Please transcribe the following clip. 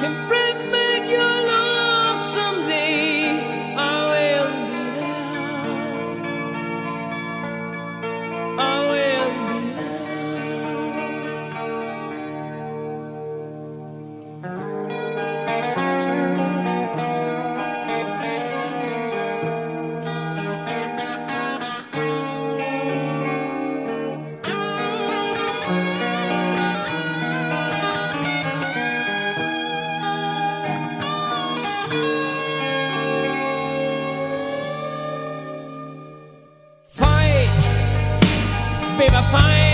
can bring back your love someday. Baby, fight